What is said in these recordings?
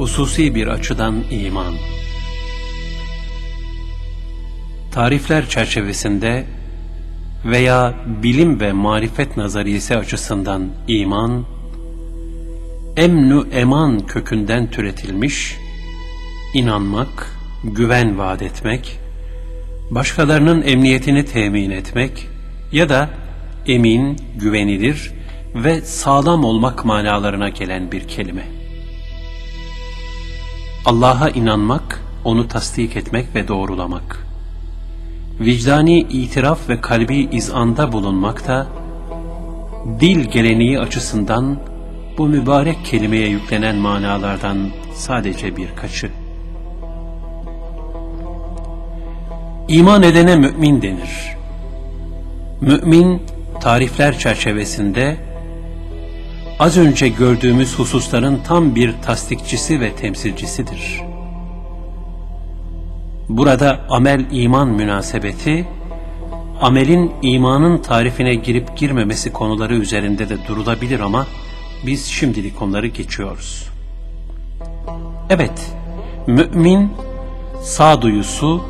Hususi bir açıdan iman. Tarifler çerçevesinde veya bilim ve marifet nazariyesi açısından iman, emnu eman kökünden türetilmiş, inanmak, güven vaat etmek, başkalarının emniyetini temin etmek ya da emin, güvenilir ve sağlam olmak manalarına gelen bir kelime. Allah'a inanmak, onu tasdik etmek ve doğrulamak. Vicdani itiraf ve kalbi izanda bulunmak da, dil geleneği açısından bu mübarek kelimeye yüklenen manalardan sadece birkaçı. İman edene mümin denir. Mümin, tarifler çerçevesinde az önce gördüğümüz hususların tam bir tasdikçisi ve temsilcisidir. Burada amel iman münasebeti, amelin imanın tarifine girip girmemesi konuları üzerinde de durulabilir ama biz şimdilik onları geçiyoruz. Evet, mümin sağduyusu,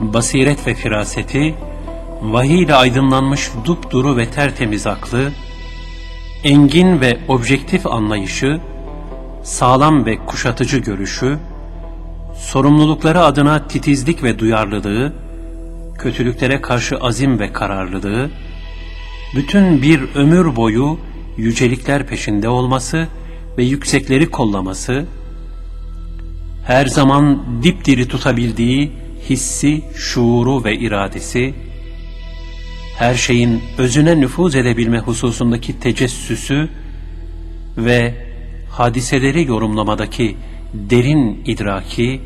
basiret ve firaseti, vahiy ile aydınlanmış dupduru ve tertemiz aklı, engin ve objektif anlayışı, sağlam ve kuşatıcı görüşü, sorumlulukları adına titizlik ve duyarlılığı, kötülüklere karşı azim ve kararlılığı, bütün bir ömür boyu yücelikler peşinde olması ve yüksekleri kollaması, her zaman dipdiri tutabildiği hissi, şuuru ve iradesi, her şeyin özüne nüfuz edebilme hususundaki tecessüsü ve hadiseleri yorumlamadaki derin idraki,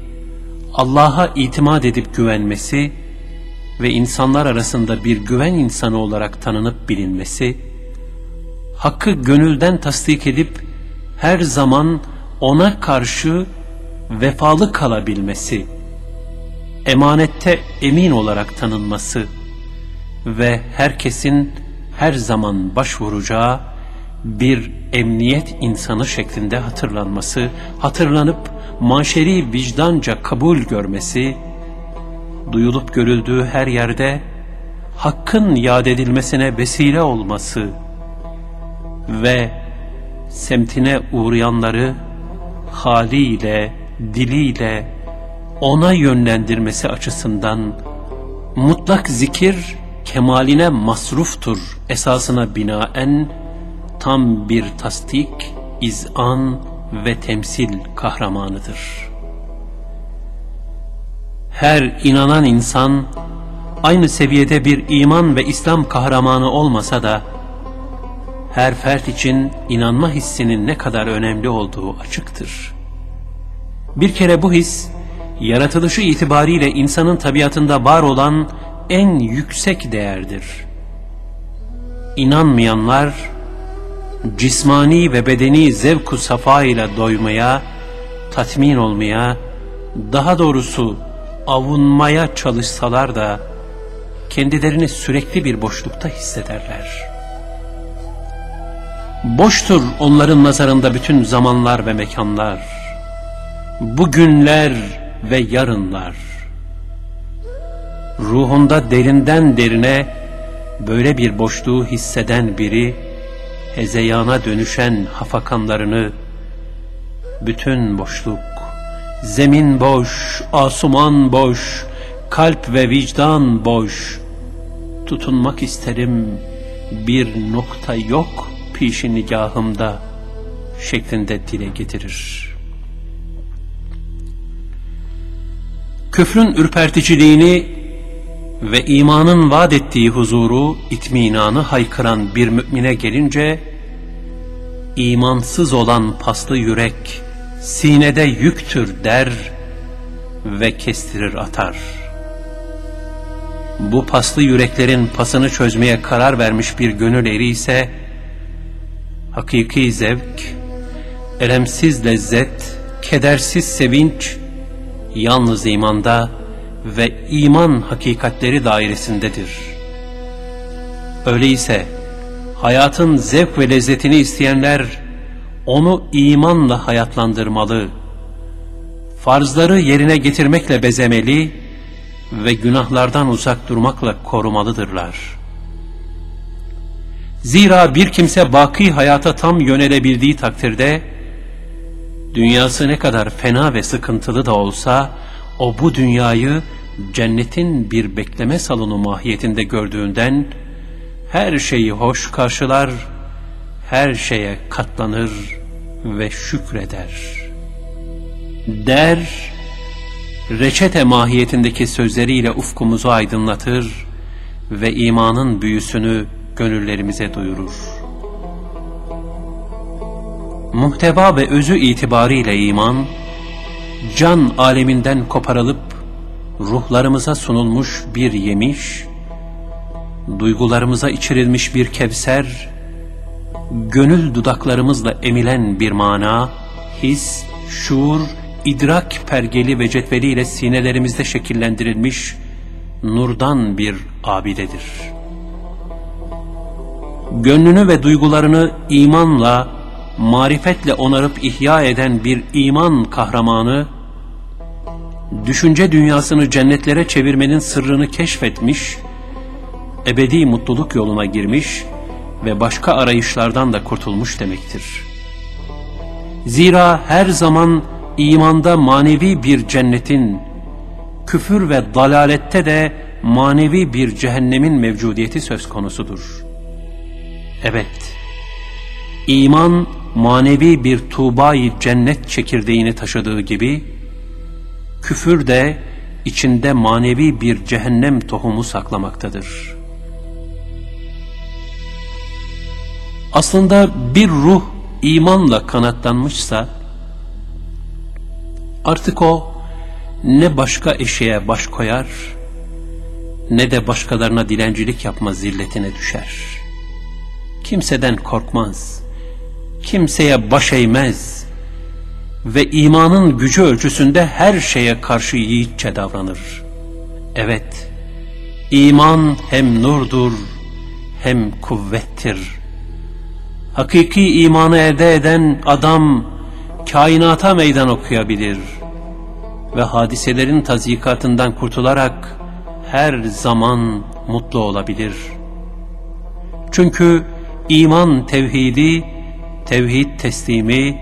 Allah'a itimat edip güvenmesi ve insanlar arasında bir güven insanı olarak tanınıp bilinmesi, hakkı gönülden tasdik edip her zaman ona karşı vefalı kalabilmesi, emanette emin olarak tanınması ve herkesin her zaman başvuracağı bir emniyet insanı şeklinde hatırlanması, hatırlanıp maşeri vicdanca kabul görmesi, duyulup görüldüğü her yerde hakkın yad edilmesine vesile olması ve semtine uğrayanları haliyle, diliyle ona yönlendirmesi açısından mutlak zikir kemaline masruftur esasına binaen tam bir tasdik, izan ve temsil kahramanıdır. Her inanan insan aynı seviyede bir iman ve İslam kahramanı olmasa da her fert için inanma hissinin ne kadar önemli olduğu açıktır. Bir kere bu his, yaratılışı itibariyle insanın tabiatında var olan en yüksek değerdir. İnanmayanlar, cismani ve bedeni zevku safa ile doymaya, tatmin olmaya, daha doğrusu avunmaya çalışsalar da, kendilerini sürekli bir boşlukta hissederler. Boştur onların nazarında bütün zamanlar ve mekanlar, bugünler ve yarınlar. Ruhunda derinden derine böyle bir boşluğu hisseden biri, hezeyana dönüşen hafakanlarını, bütün boşluk, zemin boş, asuman boş, kalp ve vicdan boş, tutunmak isterim bir nokta yok pişi nigahımda şeklinde dile getirir. Küfrün ürperticiliğini ve imanın vaat ettiği huzuru, itminanı haykıran bir mümine gelince, imansız olan paslı yürek, sinede yüktür der ve kestirir atar. Bu paslı yüreklerin pasını çözmeye karar vermiş bir gönül eri ise, hakiki zevk, elemsiz lezzet, kedersiz sevinç, yalnız imanda ve iman hakikatleri dairesindedir. Öyleyse hayatın zevk ve lezzetini isteyenler onu imanla hayatlandırmalı, farzları yerine getirmekle bezemeli ve günahlardan uzak durmakla korumalıdırlar. Zira bir kimse baki hayata tam yönelebildiği takdirde, dünyası ne kadar fena ve sıkıntılı da olsa, o bu dünyayı cennetin bir bekleme salonu mahiyetinde gördüğünden, her şeyi hoş karşılar, her şeye katlanır ve şükreder. Der, reçete mahiyetindeki sözleriyle ufkumuzu aydınlatır ve imanın büyüsünü gönüllerimize duyurur. Muhteva ve özü itibariyle iman, can aleminden koparılıp ruhlarımıza sunulmuş bir yemiş, duygularımıza içirilmiş bir kevser, gönül dudaklarımızla emilen bir mana, his, şuur, idrak pergeli ve cetveliyle sinelerimizde şekillendirilmiş nurdan bir abidedir. Gönlünü ve duygularını imanla, marifetle onarıp ihya eden bir iman kahramanı, düşünce dünyasını cennetlere çevirmenin sırrını keşfetmiş, ebedi mutluluk yoluna girmiş ve başka arayışlardan da kurtulmuş demektir. Zira her zaman imanda manevi bir cennetin, küfür ve dalalette de manevi bir cehennemin mevcudiyeti söz konusudur. Evet, iman manevi bir tuğbayı cennet çekirdeğini taşıdığı gibi, küfür de içinde manevi bir cehennem tohumu saklamaktadır. Aslında bir ruh imanla kanatlanmışsa, artık o ne başka eşeğe baş koyar, ne de başkalarına dilencilik yapma zilletine düşer. Kimseden korkmaz, kimseye baş eğmez ve imanın gücü ölçüsünde her şeye karşı yiğitçe davranır. Evet, iman hem nurdur hem kuvvettir. Hakiki imanı elde eden adam kainata meydan okuyabilir ve hadiselerin tazikatından kurtularak her zaman mutlu olabilir. Çünkü iman tevhidi, tevhid teslimi,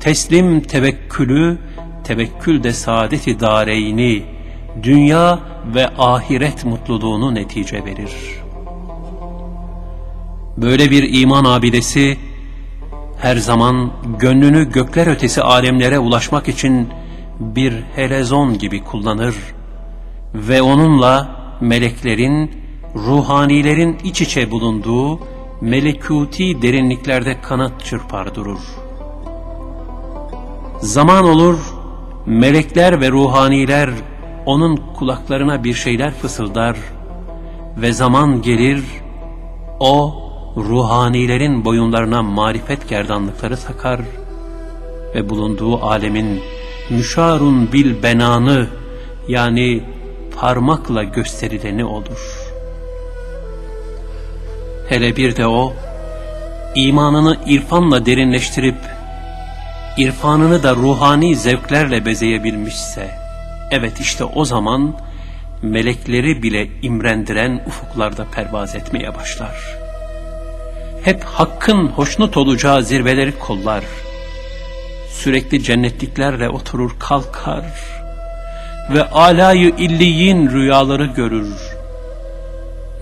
teslim tevekkülü, tevekkül de saadeti dareyni, dünya ve ahiret mutluluğunu netice verir. Böyle bir iman abidesi, her zaman gönlünü gökler ötesi alemlere ulaşmak için bir helezon gibi kullanır ve onunla meleklerin, ruhanilerin iç içe bulunduğu melekuti derinliklerde kanat çırpar durur. Zaman olur, melekler ve ruhaniler onun kulaklarına bir şeyler fısıldar ve zaman gelir, o ruhanilerin boyunlarına marifet gerdanlıkları takar ve bulunduğu alemin müşarun bil benanı yani parmakla gösterileni olur. Hele bir de o, imanını irfanla derinleştirip, irfanını da ruhani zevklerle bezeyebilmişse, evet işte o zaman, melekleri bile imrendiren ufuklarda pervaz etmeye başlar. Hep hakkın hoşnut olacağı zirveleri kollar, sürekli cennetliklerle oturur kalkar ve alayı illiyin rüyaları görür.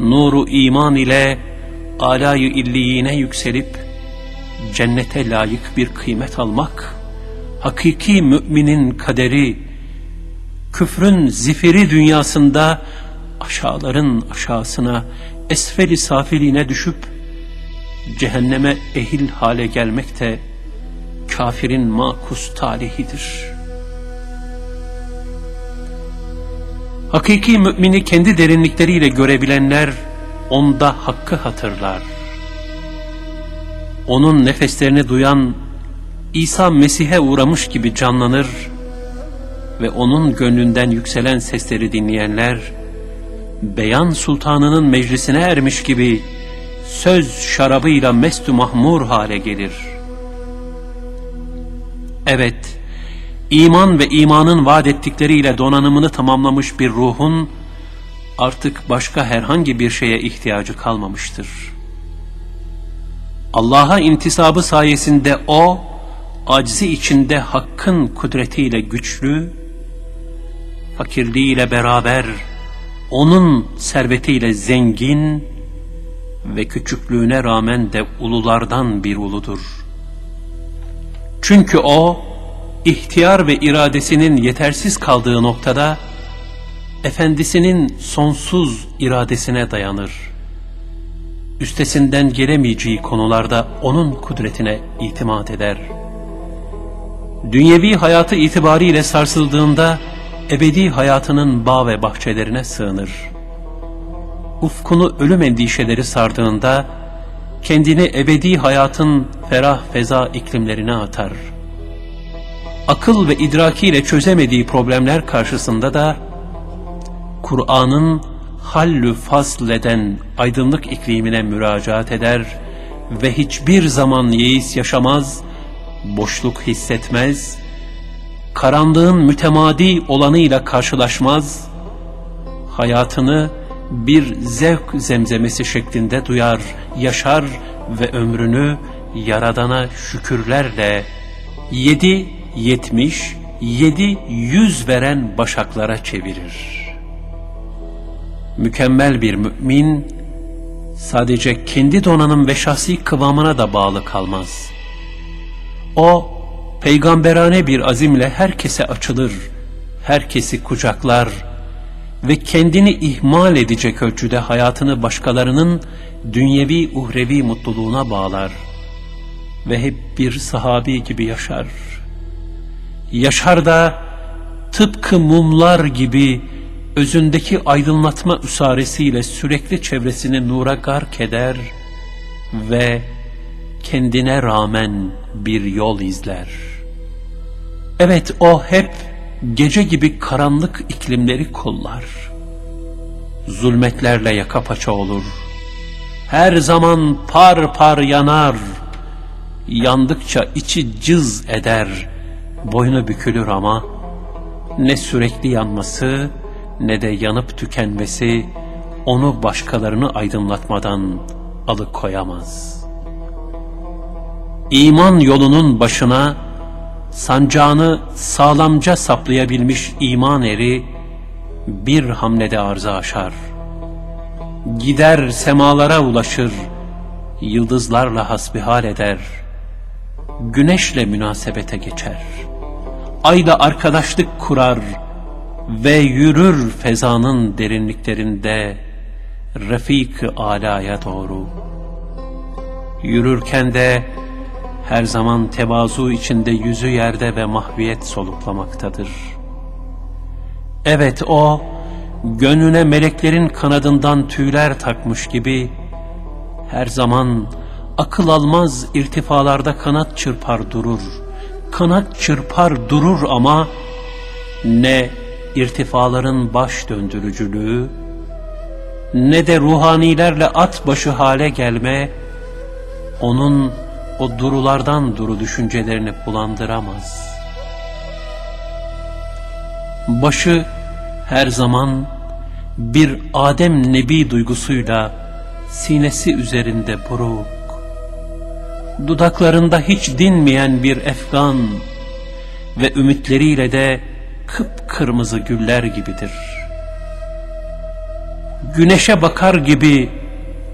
Nuru iman ile alayı illiyine yükselip cennete layık bir kıymet almak, hakiki müminin kaderi, küfrün zifiri dünyasında aşağıların aşağısına, esfeli safiliğine düşüp cehenneme ehil hale gelmek de kafirin makus talihidir. Hakiki mümini kendi derinlikleriyle görebilenler onda hakkı hatırlar. Onun nefeslerini duyan İsa Mesih'e uğramış gibi canlanır ve onun gönlünden yükselen sesleri dinleyenler beyan sultanının meclisine ermiş gibi söz şarabıyla mestu mahmur hale gelir. Evet, iman ve imanın vaat ettikleriyle donanımını tamamlamış bir ruhun artık başka herhangi bir şeye ihtiyacı kalmamıştır. Allah'a intisabı sayesinde o, aczi içinde hakkın kudretiyle güçlü, fakirliğiyle beraber onun servetiyle zengin ve küçüklüğüne rağmen de ululardan bir uludur. Çünkü o, ihtiyar ve iradesinin yetersiz kaldığı noktada, efendisinin sonsuz iradesine dayanır. Üstesinden gelemeyeceği konularda onun kudretine itimat eder. Dünyevi hayatı itibariyle sarsıldığında, ebedi hayatının bağ ve bahçelerine sığınır. Ufkunu ölüm endişeleri sardığında, kendini ebedi hayatın ferah feza iklimlerine atar. Akıl ve idrakiyle çözemediği problemler karşısında da, Kur'an'ın hallü fasleden aydınlık iklimine müracaat eder ve hiçbir zaman yeis yaşamaz, boşluk hissetmez, karanlığın mütemadi olanıyla karşılaşmaz, hayatını bir zevk zemzemesi şeklinde duyar, yaşar ve ömrünü Yaradan'a şükürlerle yedi yetmiş, yedi yüz veren başaklara çevirir. Mükemmel bir mümin, sadece kendi donanım ve şahsi kıvamına da bağlı kalmaz. O, peygamberane bir azimle herkese açılır, herkesi kucaklar ve kendini ihmal edecek ölçüde hayatını başkalarının dünyevi uhrevi mutluluğuna bağlar ve hep bir sahabi gibi yaşar. Yaşar da tıpkı mumlar gibi özündeki aydınlatma üsaresiyle sürekli çevresini nura gark eder ve kendine rağmen bir yol izler. Evet o hep gece gibi karanlık iklimleri kollar. Zulmetlerle yaka paça olur. Her zaman par par yanar. Yandıkça içi cız eder. Boynu bükülür ama ne sürekli yanması ne de yanıp tükenmesi onu başkalarını aydınlatmadan alıkoyamaz. İman yolunun başına sancağını sağlamca saplayabilmiş iman eri bir hamlede arza aşar. Gider semalara ulaşır, yıldızlarla hasbihal eder, güneşle münasebete geçer, ayla arkadaşlık kurar ve yürür fezanın derinliklerinde Refik-i Ala'ya doğru. Yürürken de her zaman tevazu içinde yüzü yerde ve mahviyet soluklamaktadır. Evet o, gönlüne meleklerin kanadından tüyler takmış gibi, her zaman akıl almaz irtifalarda kanat çırpar durur. Kanat çırpar durur ama ne irtifaların baş döndürücülüğü, ne de ruhanilerle at başı hale gelme, onun o durulardan duru düşüncelerini bulandıramaz. Başı her zaman bir Adem Nebi duygusuyla sinesi üzerinde buruk, dudaklarında hiç dinmeyen bir efgan ve ümitleriyle de kıpkırmızı güller gibidir. Güneşe bakar gibi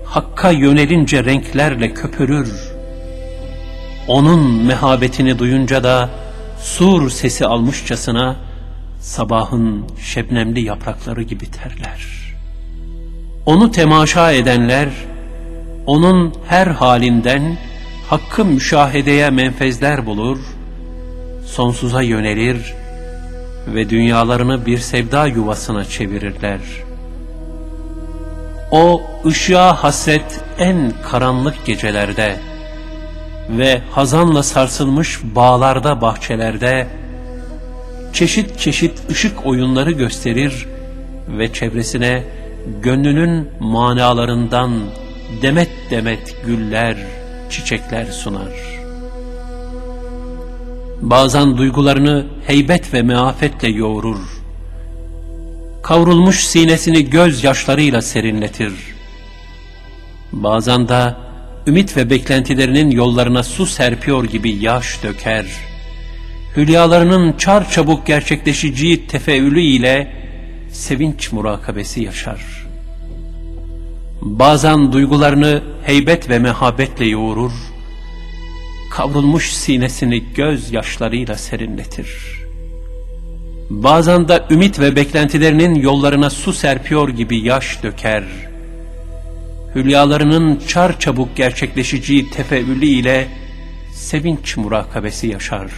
Hakk'a yönelince renklerle köpürür, onun mehabetini duyunca da sur sesi almışçasına sabahın şebnemli yaprakları gibi terler. Onu temaşa edenler, onun her halinden hakkı müşahedeye menfezler bulur, sonsuza yönelir ve dünyalarını bir sevda yuvasına çevirirler. O ışığa hasret en karanlık gecelerde, ve hazanla sarsılmış bağlarda, bahçelerde çeşit çeşit ışık oyunları gösterir ve çevresine gönlünün manalarından demet demet güller, çiçekler sunar. Bazen duygularını heybet ve meafetle yoğurur. Kavrulmuş sinesini gözyaşlarıyla serinletir. Bazen de ümit ve beklentilerinin yollarına su serpiyor gibi yaş döker. Hülyalarının çar çabuk gerçekleşeceği tefeülü ile sevinç murakabesi yaşar. Bazen duygularını heybet ve mehabetle yoğurur, kavrulmuş sinesini gözyaşlarıyla serinletir. Bazen de ümit ve beklentilerinin yollarına su serpiyor gibi yaş döker. Hülyalarının çar çabuk gerçekleşeceği tefeülü ile sevinç murakabesi yaşar.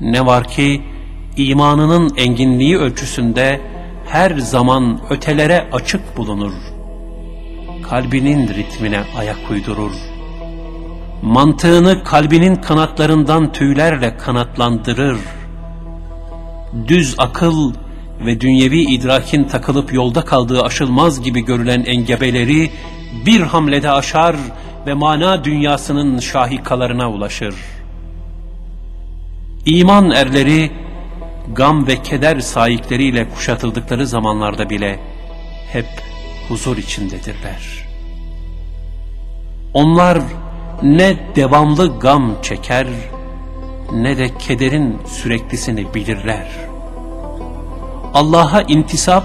Ne var ki imanının enginliği ölçüsünde her zaman ötelere açık bulunur. Kalbinin ritmine ayak uydurur mantığını kalbinin kanatlarından tüylerle kanatlandırır. Düz akıl ve dünyevi idrakin takılıp yolda kaldığı aşılmaz gibi görülen engebeleri bir hamlede aşar ve mana dünyasının şahikalarına ulaşır. İman erleri gam ve keder sahikleriyle kuşatıldıkları zamanlarda bile hep huzur içindedirler. Onlar ne devamlı gam çeker ne de kederin süreklisini bilirler. Allah'a intisap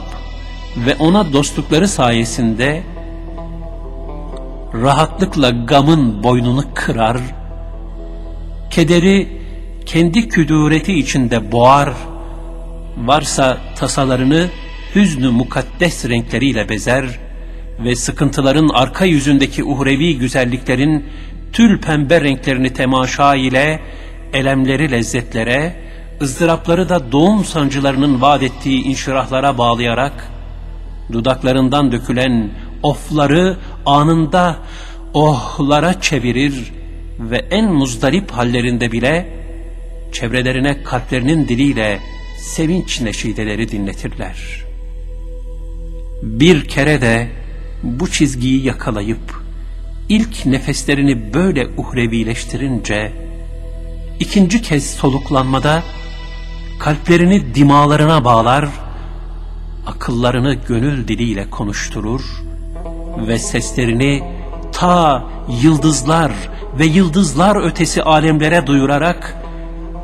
ve ona dostlukları sayesinde rahatlıkla gamın boynunu kırar, kederi kendi küdüreti içinde boğar, varsa tasalarını hüznü mukaddes renkleriyle bezer ve sıkıntıların arka yüzündeki uhrevi güzelliklerin tül pembe renklerini temaşa ile elemleri lezzetlere, ızdırapları da doğum sancılarının vaat ettiği inşirahlara bağlayarak, dudaklarından dökülen ofları anında ohlara çevirir ve en muzdarip hallerinde bile çevrelerine kalplerinin diliyle sevinç neşideleri dinletirler. Bir kere de bu çizgiyi yakalayıp ilk nefeslerini böyle uhrevileştirince, ikinci kez soluklanmada kalplerini dimalarına bağlar, akıllarını gönül diliyle konuşturur ve seslerini ta yıldızlar ve yıldızlar ötesi alemlere duyurarak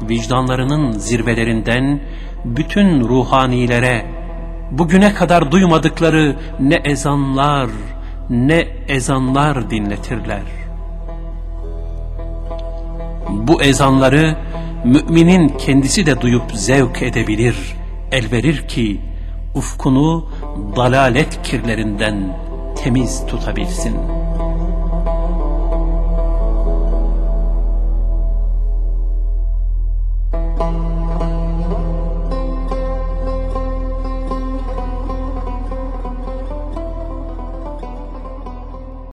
vicdanlarının zirvelerinden bütün ruhanilere bugüne kadar duymadıkları ne ezanlar, ne ezanlar dinletirler. Bu ezanları müminin kendisi de duyup zevk edebilir, elverir ki ufkunu dalalet kirlerinden temiz tutabilsin.''